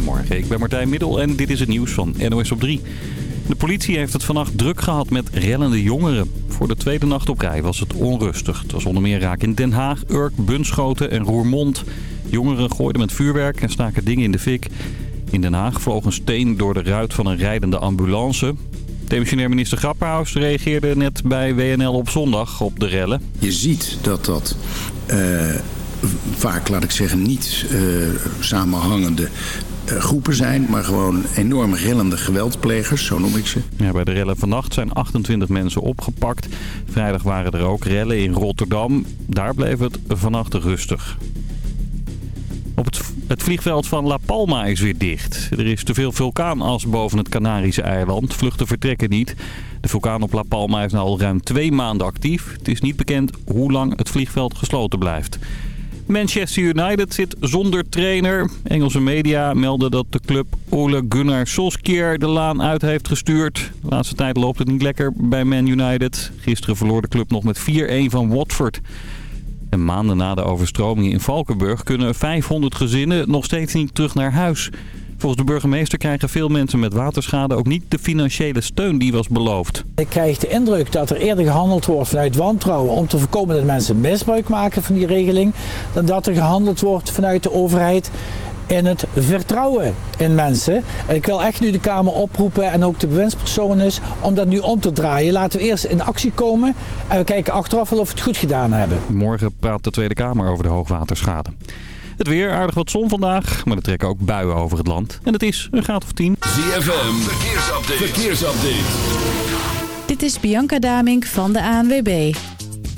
Goedemorgen, ik ben Martijn Middel en dit is het nieuws van NOS op 3. De politie heeft het vannacht druk gehad met rellende jongeren. Voor de tweede nacht op rij was het onrustig. Het was onder meer raak in Den Haag, Urk, Bunschoten en Roermond. Jongeren gooiden met vuurwerk en staken dingen in de fik. In Den Haag vloog een steen door de ruit van een rijdende ambulance. Demissionair minister Grapperhaus reageerde net bij WNL op zondag op de rellen. Je ziet dat dat uh, vaak, laat ik zeggen, niet uh, samenhangende groepen zijn... maar gewoon enorm rellende geweldplegers, zo noem ik ze. Ja, bij de rellen vannacht zijn 28 mensen opgepakt. Vrijdag waren er ook rellen in Rotterdam. Daar bleef het vannacht rustig. Op het, het, vliegveld van La Palma is weer dicht. Er is te veel vulkaanas boven het Canarische eiland. Vluchten vertrekken niet. De vulkaan op La Palma is nu al ruim twee maanden actief. Het is niet bekend hoe lang het vliegveld gesloten blijft. Manchester United zit zonder trainer. Engelse media melden dat de club Ole Gunnar Solskjaer de laan uit heeft gestuurd. De laatste tijd loopt het niet lekker bij Man United. Gisteren verloor de club nog met 4-1 van Watford. En maanden na de overstromingen in Valkenburg kunnen 500 gezinnen nog steeds niet terug naar huis. Volgens de burgemeester krijgen veel mensen met waterschade ook niet de financiële steun die was beloofd. Ik krijg de indruk dat er eerder gehandeld wordt vanuit wantrouwen om te voorkomen dat mensen misbruik maken van die regeling. Dan dat er gehandeld wordt vanuit de overheid in het vertrouwen in mensen. En ik wil echt nu de Kamer oproepen en ook de bewindspersonen om dat nu om te draaien. Laten we eerst in actie komen en we kijken achteraf wel of we het goed gedaan hebben. Morgen praat de Tweede Kamer over de hoogwaterschade. Het weer, aardig wat zon vandaag, maar er trekken ook buien over het land. En het is een graad of 10. ZFM, verkeersupdate. verkeersupdate. Dit is Bianca Damink van de ANWB.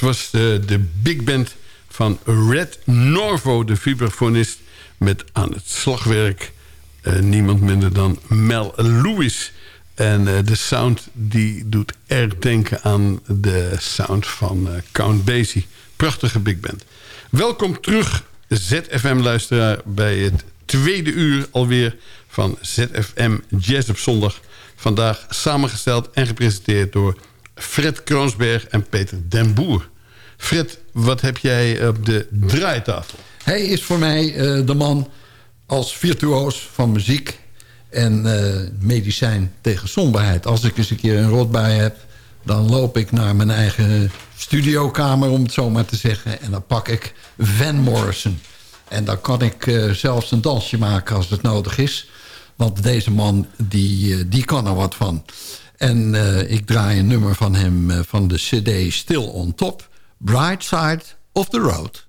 Was de, de big band van Red Norvo, de vibrafonist... met aan het slagwerk eh, niemand minder dan Mel Lewis. En eh, de sound die doet erg denken aan de sound van eh, Count Basie. Prachtige big band. Welkom terug, ZFM-luisteraar... bij het tweede uur alweer van ZFM Jazz op zondag. Vandaag samengesteld en gepresenteerd door Fred Kroonsberg en Peter den Boer. Fred, wat heb jij op de draaitafel? Hij is voor mij eh, de man als virtuoos van muziek en eh, medicijn tegen somberheid. Als ik eens een keer een rotbui heb, dan loop ik naar mijn eigen studiokamer, om het zo maar te zeggen. En dan pak ik Van Morrison. En dan kan ik eh, zelfs een dansje maken als het nodig is. Want deze man, die, die kan er wat van. En uh, ik draai een nummer van hem uh, van de cd Still on Top. Bright Side of the Road.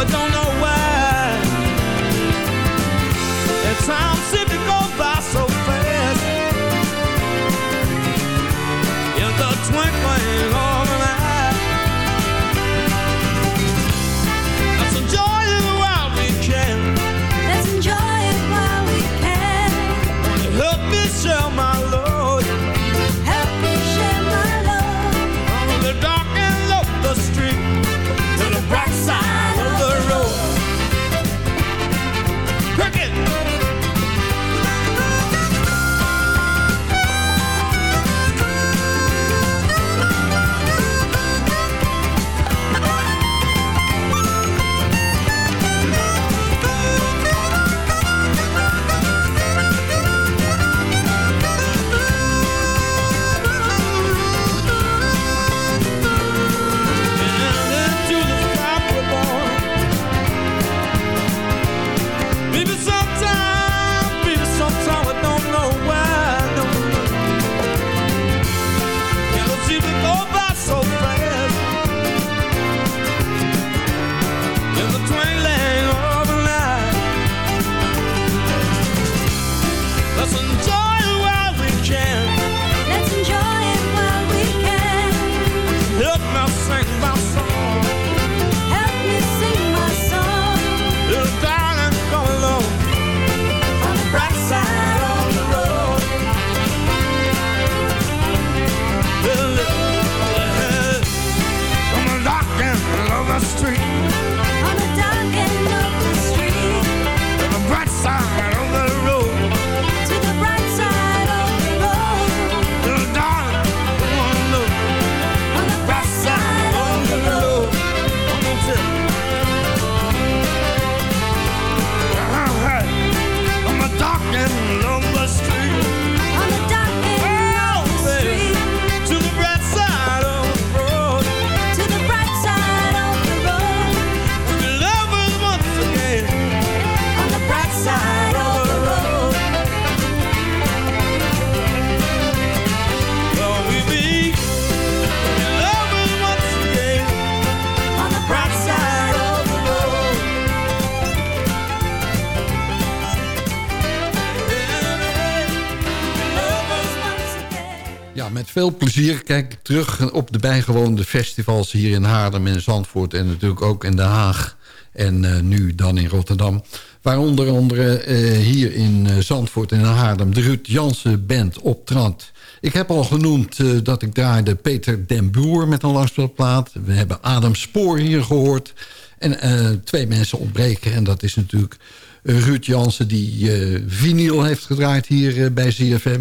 but don't know veel plezier kijk terug op de bijgewoonde festivals hier in Haarlem en Zandvoort... en natuurlijk ook in Den Haag en eh, nu dan in Rotterdam. Waaronder andere eh, hier in eh, Zandvoort en in Haarlem de Ruud Jansen Band optrad. Ik heb al genoemd dat ik draaide Peter den Boer met een langspeelplaat. We hebben Adam Spoor hier gehoord. En twee mensen ontbreken en dat is natuurlijk... Ruud Jansen die vinyl heeft gedraaid hier bij ZFM.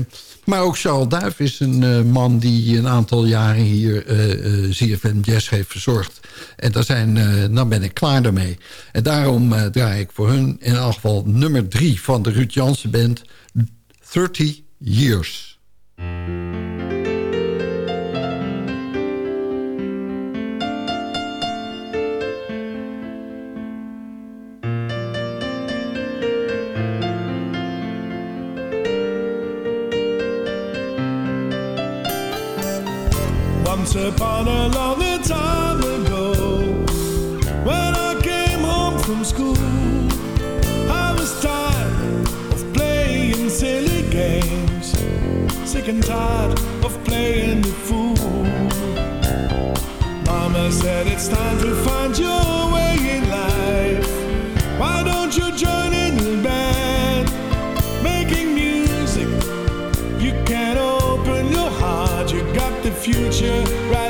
Maar ook Charles Duif is een eh, man die een aantal jaren hier eh eh, ZFM Jazz heeft verzorgd. En daar zijn, eh nou ben ik klaar daarmee. En daarom eh, draai ik voor hun in elk geval nummer drie van de Ruud Jansen Band. 30 Years. Once upon a long time ago, when I came home from school, I was tired of playing silly games, sick and tired of playing the fool. Mama said it's time to find your future right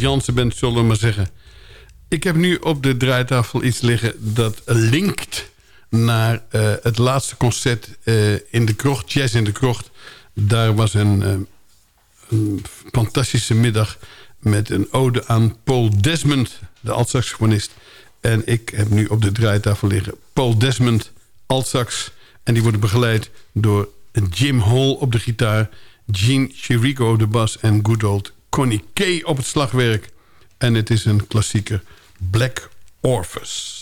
Jansen band, zullen we maar zeggen. Ik heb nu op de draaitafel iets liggen dat linkt naar eh, het laatste concert eh, in de krocht, Jazz in de krocht. Daar was een, eh, een fantastische middag met een ode aan Paul Desmond, de altsaxofonist. En ik heb nu op de draaitafel liggen Paul Desmond, altsax. En die worden begeleid door Jim Hall op de gitaar... Gene Chirico op de bas en good old Connie Kay op het slagwerk. En het is een klassieker Black Orpheus.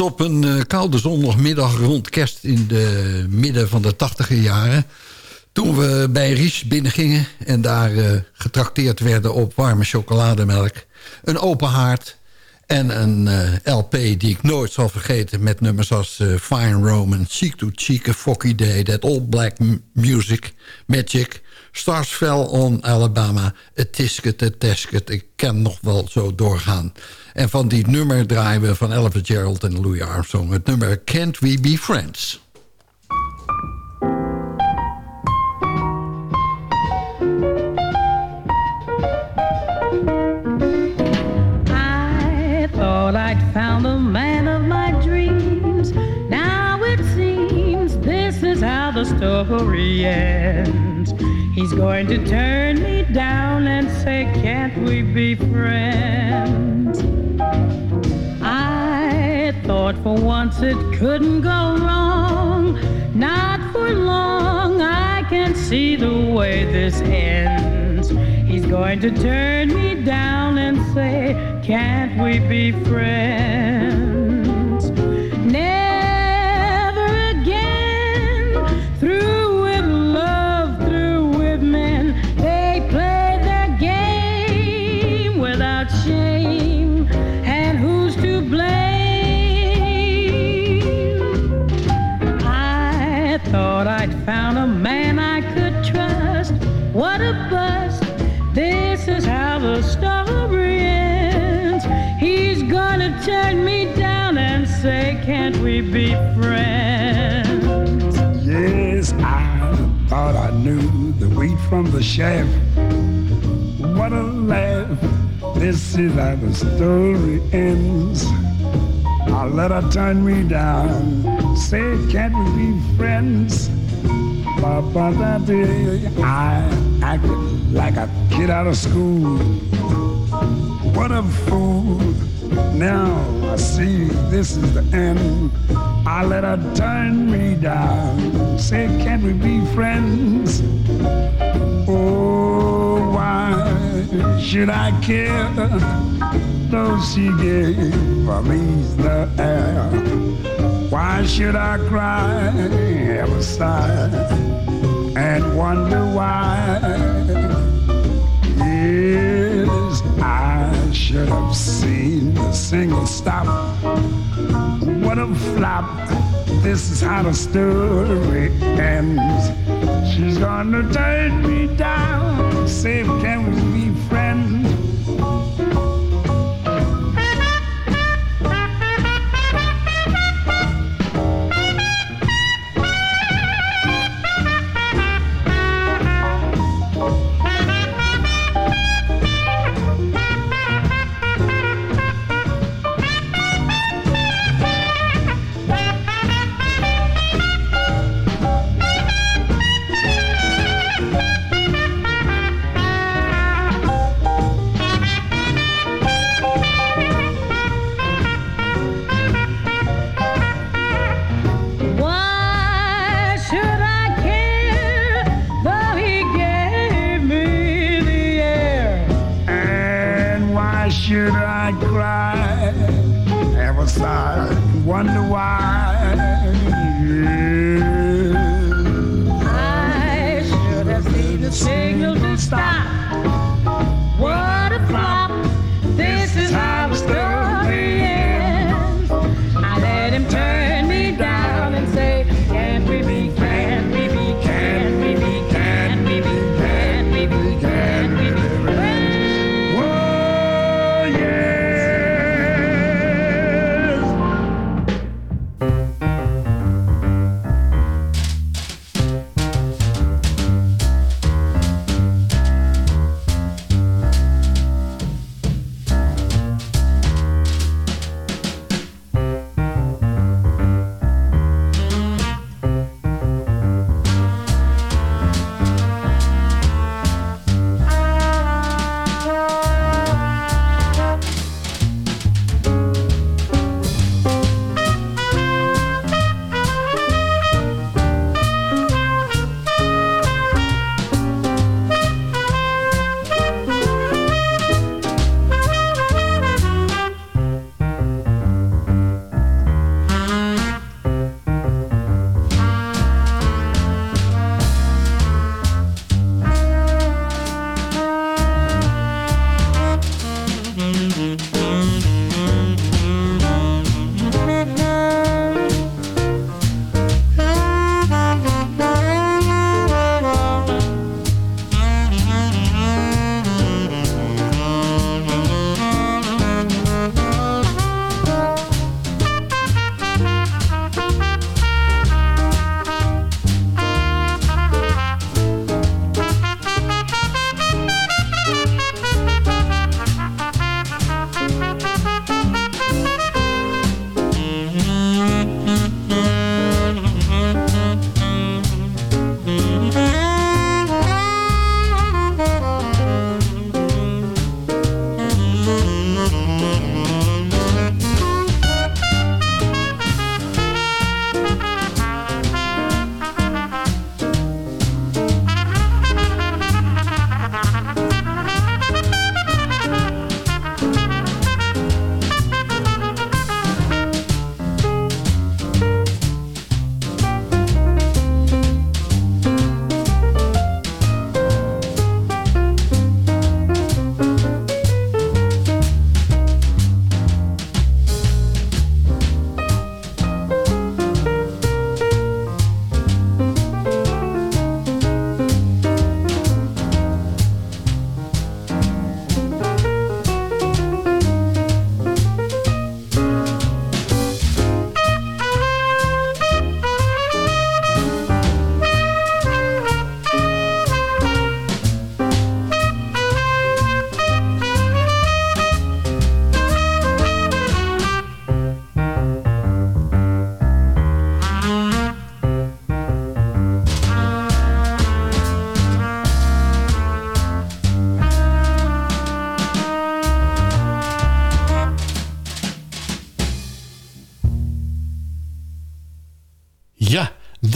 Op een eh, koude zondagmiddag rond kerst in de midden van de tachtiger jaren. Toen we bij Ries binnengingen en daar eh, getrakteerd werden op warme chocolademelk. Een open haard en een eh, LP die ik nooit zal vergeten... met nummers als Fine Roman, Cheek to Cheek, A Foggy Day... That All Black Music, Magic... Stars Fell on Alabama, A Tisket, A Tesket. Ik kan nog wel zo doorgaan. En van die nummer draaien we van Ella Fitzgerald en Louis Armstrong... het nummer Can't We Be Friends? I thought I'd found the man of my dreams. Now it seems this is how the story ends. He's going to turn me down and say, Can't we be friends? I thought for once it couldn't go wrong. Not for long, I can see the way this ends. He's going to turn me down and say, Can't we be friends? Turn me down and say, Can't we be friends? Yes, I thought I knew the wheat from the chaff. What a laugh. This is how the story ends. I let her turn me down. Say, can't we be friends? Ba-ba-da-dee. I acted like a kid out of school. What a fool. Now I see this is the end. I let her turn me down. Say, can't we be friends? Oh, why should I care? Though she gave me the air. Why should I cry, ever sigh, and wonder why? Should have seen the single stop. What a flop. This is how the story ends. She's gonna turn me down. Say, can we be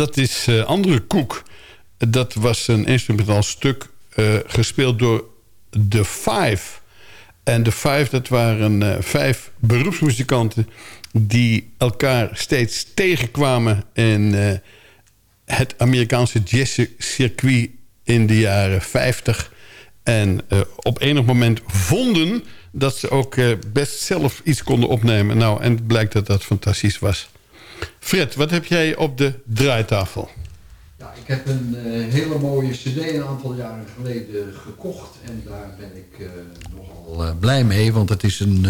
dat is eh, andere koek. Dat was een instrumentaal stuk eh, gespeeld door The Five. En de Five, dat waren eh, vijf beroepsmuzikanten... die elkaar steeds tegenkwamen in het Amerikaanse jazzcircuit in de jaren 50. En op enig moment vonden dat ze ook best zelf iets konden opnemen. Nou, en het blijkt dat dat fantastisch was. Fred, wat heb jij op de draaitafel? Ja, ik heb een eh, hele mooie cd een aantal jaren geleden gekocht. En daar ben ik eh, nogal eh, blij mee. Want het is een,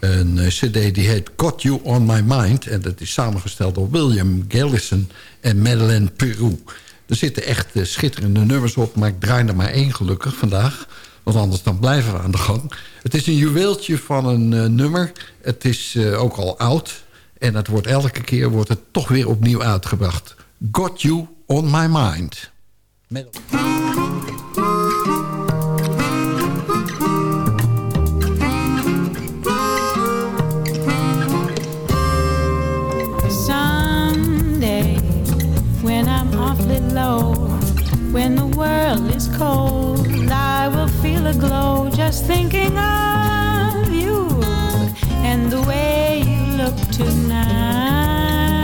een cd die heet Got You On My Mind. En dat is samengesteld door William Gallison en Madeleine Peru. Er zitten echt schitterende nummers op. Maar ik draai er maar één gelukkig vandaag. Want anders dan blijven we aan de gang. Het is een juweeltje van een nummer. Het is ook al oud. En het wordt elke keer wordt het toch weer opnieuw uitgebracht. Got You On My Mind. Met... When I'm low, when the world is cold, I will feel a glow just thinking of you and the look tonight.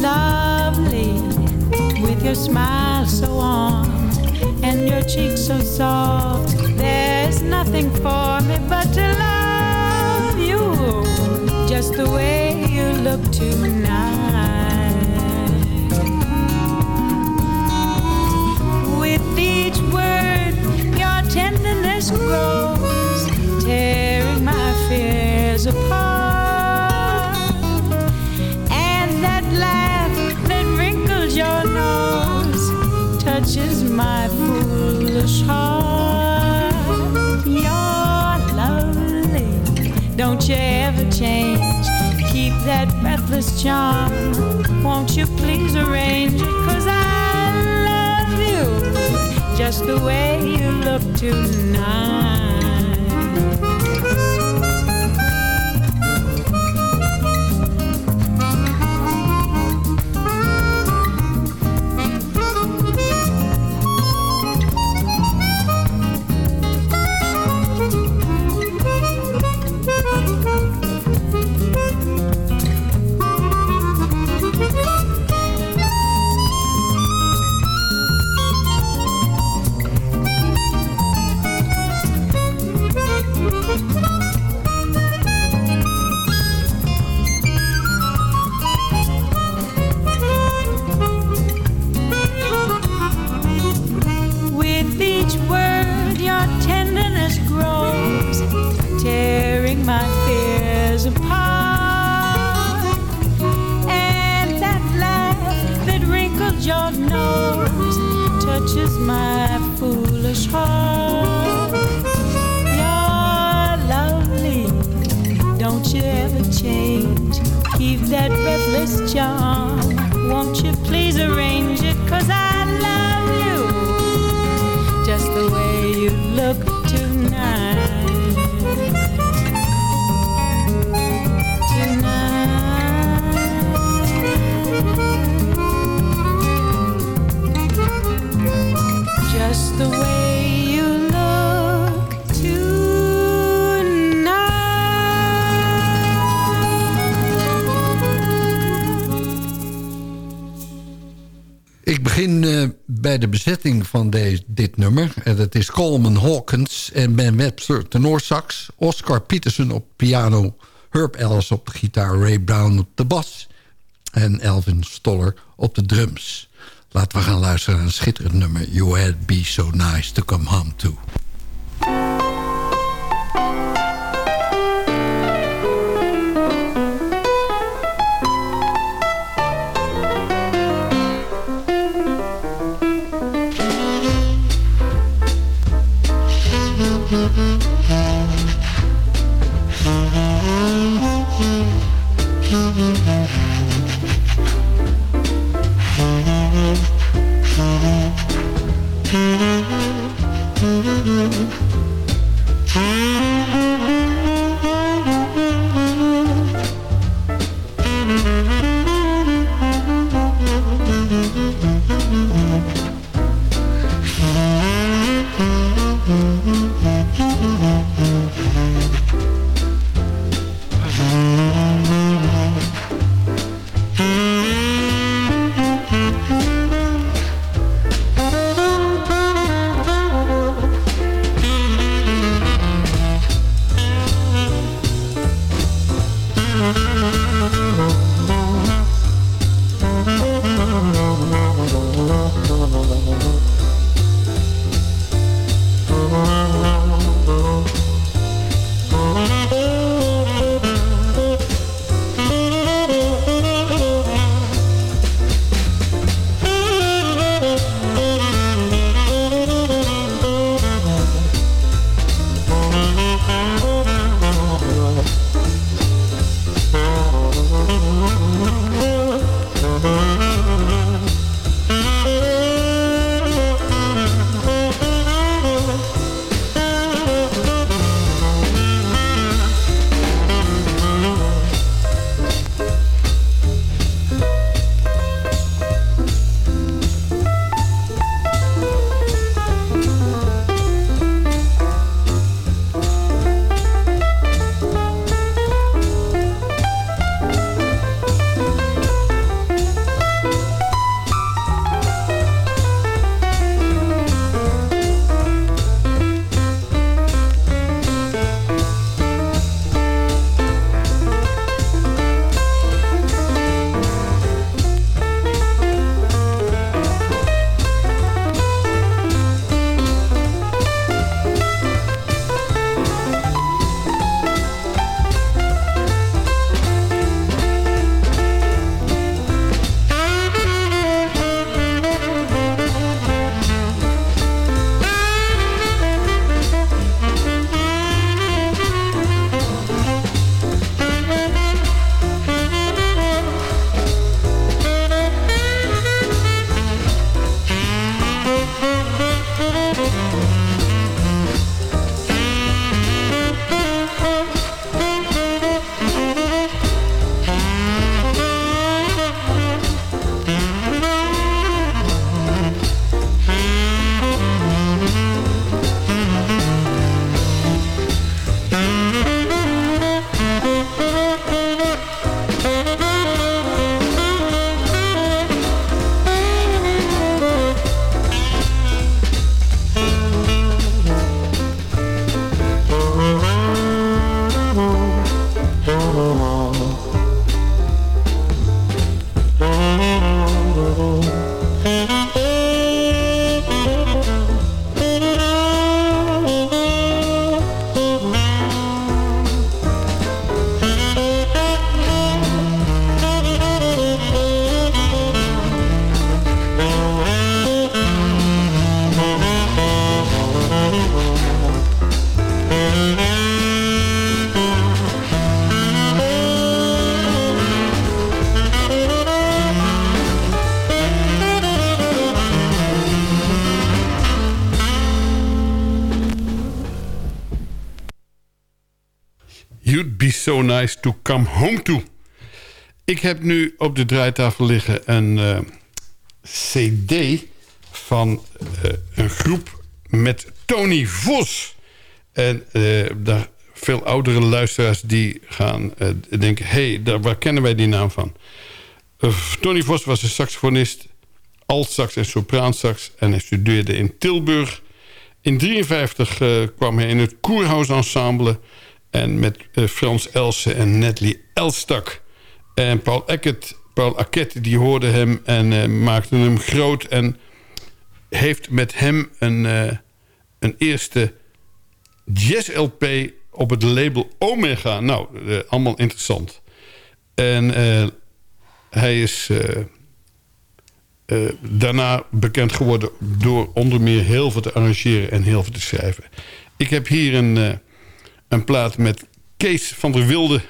Lovely, with your smile so warm and your cheeks so soft. There's nothing for me but to love you just the way you look tonight. With each word, your tenderness grows, fears apart. And that laugh that wrinkles your nose touches my foolish heart. You're lovely, don't you ever change. Keep that breathless charm. Won't you please arrange it? Cause I love you just the way you look tonight. That breathless charm. Won't you please arrange it? Cause I bij de bezetting van deze, dit nummer. En dat is Coleman Hawkins en Ben Webster tenorsax. Oscar Peterson op piano. Herb Ellis op de gitaar. Ray Brown op de bas. En Elvin Stoller op de drums. Laten we gaan luisteren naar een schitterend nummer. You had be so nice to come home to. Mm-hmm. To come home to. Ik heb nu op de draaitafel liggen een eh, cd van eh, een groep met Tony Vos. En eh, daar veel oudere luisteraars die gaan denken... hé, hey, waar kennen wij die naam van? Tony Vos was een saxofonist, altsax en sopraansax... en hij studeerde in Tilburg. In 1953 kwam hij in het Koerhuis Ensemble... en met eh, Frans Elsen en Natalie Elstak. En Paul Eckert, Paul Aket, die hoorde hem en eh, maakte hem groot... en heeft met hem een, eh, een eerste jazz-LP op het label Omega. Nou, allemaal interessant. En hij is daarna bekend geworden door onder meer heel veel te arrangeren en heel veel te schrijven. Ik heb hier een, een plaat met Kees van der Wilde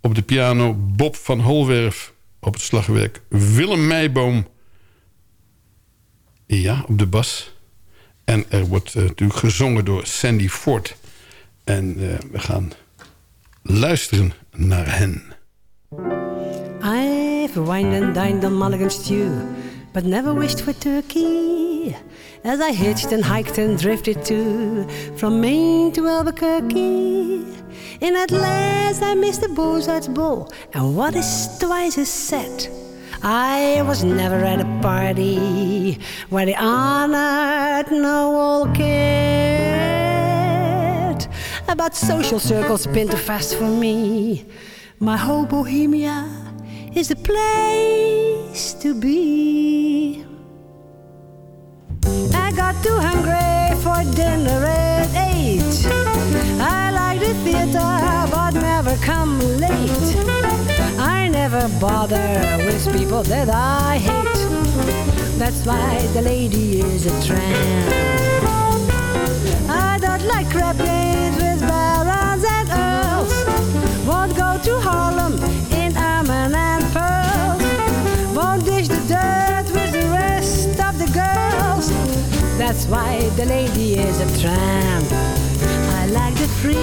op de piano, Bob van Holwerf op het slagwerk, Willem Meijboom ja, op de bas. En er wordt eh, natuurlijk gezongen door Sandy Ford. En eh, we gaan luisteren naar hen. I've wined and dined on mulligan stew, but never wished for turkey. As I hitched and hiked and drifted too, from Maine to Albuquerque. And at last I missed the Beaux-Arts Ball, and what is twice as sad? I was never at a party where the honored no Noel cared about social circles been too fast for me. My whole Bohemia is the place to be. I got too hungry for dinner at eight. I like the theater, but never come late. I never bother with people that I hate. That's why the lady is a tramp. I don't like games with barons and earls. Won't go to Harlem in ermine and pearls. That's why the lady is a tramp. I like the free,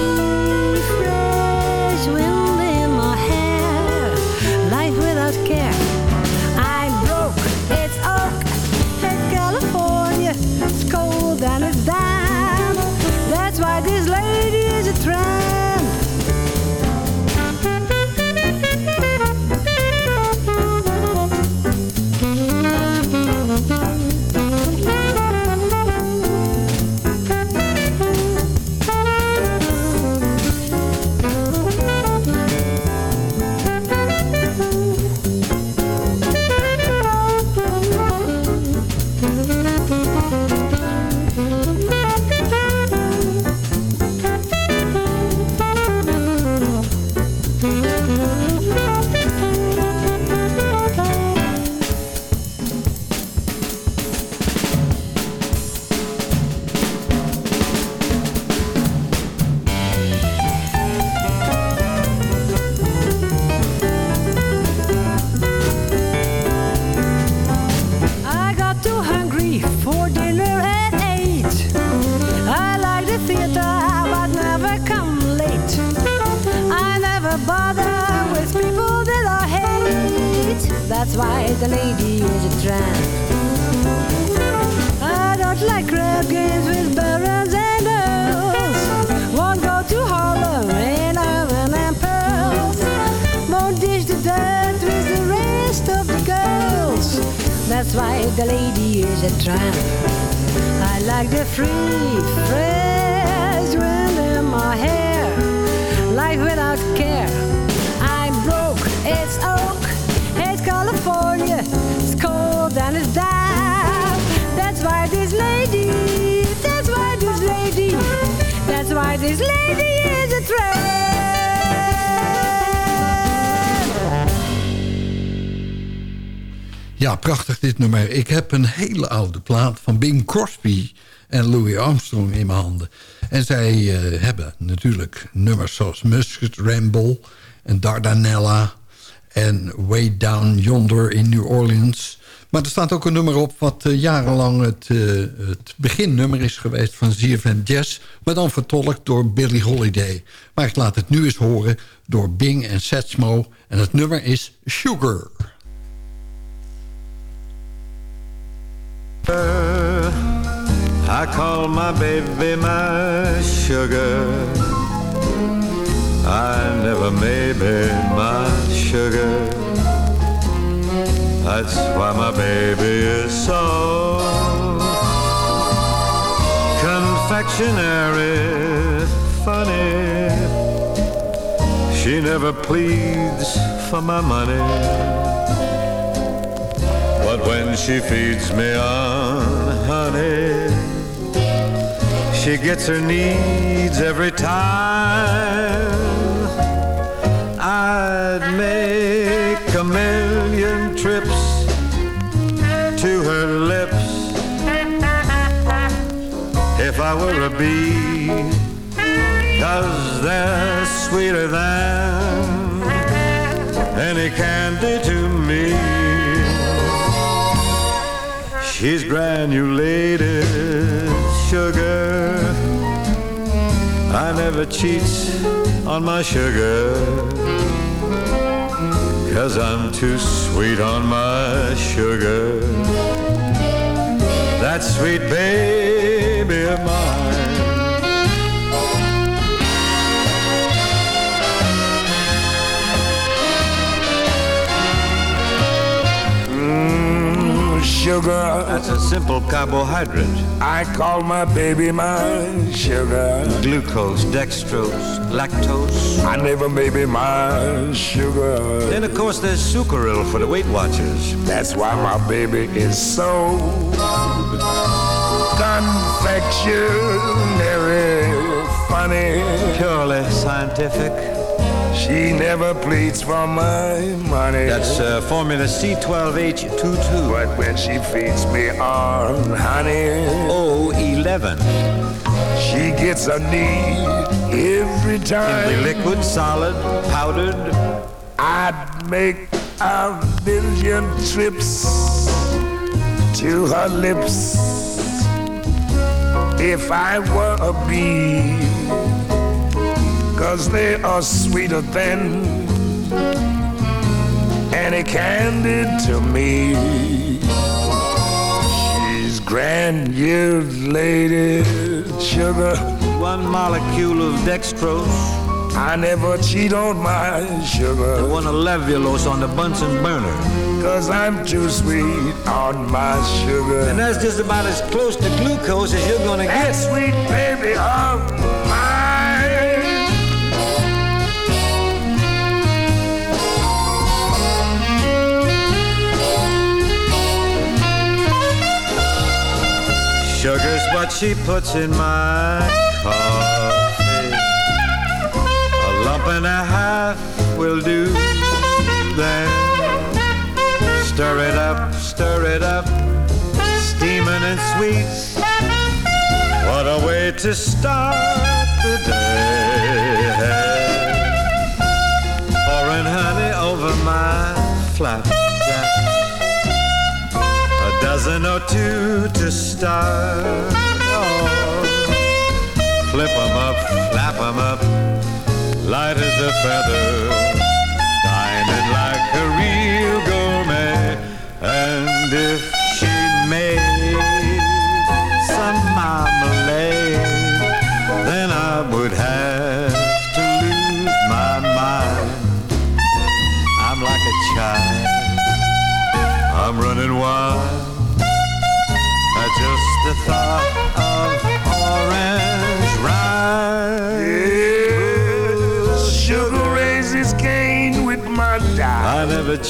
fresh wind Why the lady is a tramp. I don't like crab games with barons and earls. Won't go to Harlem in ermine and pearls. Won't dish the dirt with the rest of the girls. That's why the lady is a tramp. I like the free, fresh wind in my hair. Life without care. That's why this lady, that's why this lady is a. Ja, prachtig dit nummer. Ik heb een hele oude plaat van Bing Crosby en Louis Armstrong in mijn handen. En zij eh, hebben natuurlijk nummers zoals Musket Ramble en Dardanella... en Way Down Yonder in New Orleans. Maar er staat ook een nummer op wat eh, jarenlang het, eh, het beginnummer is geweest van ZFM Jazz... maar dan vertolkt door Billie Holiday. Maar ik laat het nu eens horen door Bing en Satchmo en het nummer is Sugar. I call my baby my sugar. I never maybe my sugar. That's why my baby is so confectionery funny. She never pleads for my money. But when she feeds me on honey, she gets her needs every time. I'd Were a bee, cause they're sweeter than any candy to me. She's granulated sugar. I never cheat on my sugar. Cause I'm too sweet on my sugar. That sweet baby sugar. That's a simple carbohydrate. I call my baby my sugar. Glucose, dextrose, lactose. I never maybe my sugar. Then, of course, there's sucralose for the Weight Watchers. That's why my baby is so confectionery funny. Purely scientific. She never pleads for my money. That's uh, formula C12H22. But when she feeds me on honey, O11. she gets a need every time. be liquid, solid, powdered. I'd make a million trips to her lips if I were a bee. Cause they are sweeter than any candy to me. She's granulated sugar. One molecule of dextrose. I never cheat on my sugar. And one of levulose on the Bunsen burner. Cause I'm too sweet on my sugar. And that's just about as close to glucose as you're gonna That get. sweet baby of Sugar's what she puts in my coffee. A lump and a half will do. Then stir it up, stir it up, steaming and sweet. What a way to start the day. Pouring honey over my flapjack. Dozen or two to start. Oh, flip 'em up, flap 'em up, light as a feather, dining like a real gourmet. And if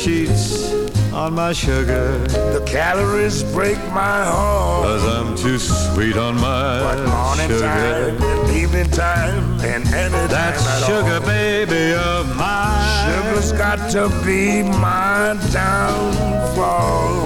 cheats on my sugar, The calories break my heart. cause I'm too sweet on my But morning time sugar. and evening time and any That time at sugar all. baby of mine. Sugar's got to be my downfall.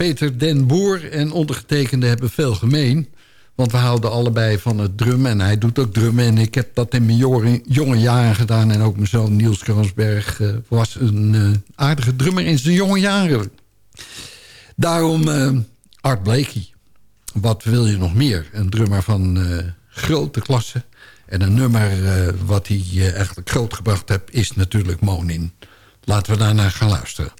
Peter den Boer en ondergetekende hebben veel gemeen. Want we houden allebei van het drummen. En hij doet ook drummen. En ik heb dat in mijn jonge, jaren gedaan. En ook mijn zoon Niels Kransberg eh, was een eh, aardige drummer in zijn jonge jaren. Daarom eh, Art Blakey. Wat wil je nog meer? Een drummer van grote klasse. En een nummer wat hij eigenlijk groot gebracht heeft... is natuurlijk Monin. Laten we daarnaar gaan luisteren.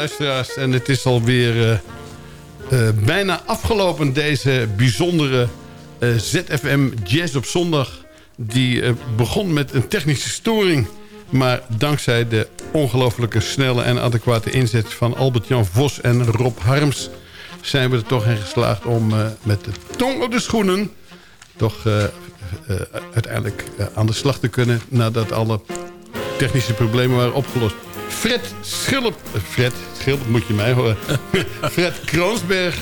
Luisteraars, en het is alweer uh, bijna afgelopen... deze bijzondere uh, ZFM Jazz op zondag. Die begon met een technische storing... maar dankzij de ongelooflijke snelle en adequate inzet... van Albert-Jan Vos en Rob Harms... zijn we er toch in geslaagd om met de tong op de schoenen... toch uiteindelijk aan de slag te kunnen... nadat alle technische problemen waren opgelost. Fred Schilp... Fred Schilp, moet je mij horen. Fred Kroonsberg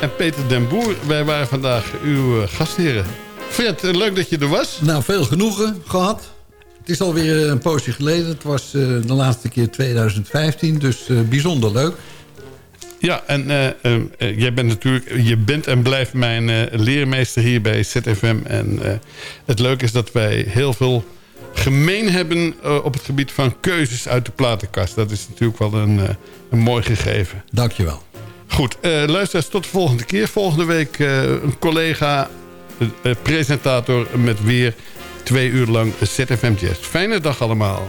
en Peter den Boer. Wij waren vandaag uw uh, gastheren. Fred, uh, leuk dat je er was. Nou, veel genoegen gehad. Het is alweer een poosje geleden. Het was uh, de laatste keer 2015, dus bijzonder leuk. Ja, en jij bent natuurlijk, je bent en blijft mijn leermeester hier bij ZFM. En het leuke is dat wij heel veel gemeen hebben uh, op het gebied van keuzes uit de platenkast. Dat is natuurlijk wel een, uh, een mooi gegeven. Dankjewel. Goed, uh, luisteraars, tot de volgende keer. Volgende week een collega, presentator met weer twee uur lang ZFM Jazz. Fijne dag allemaal.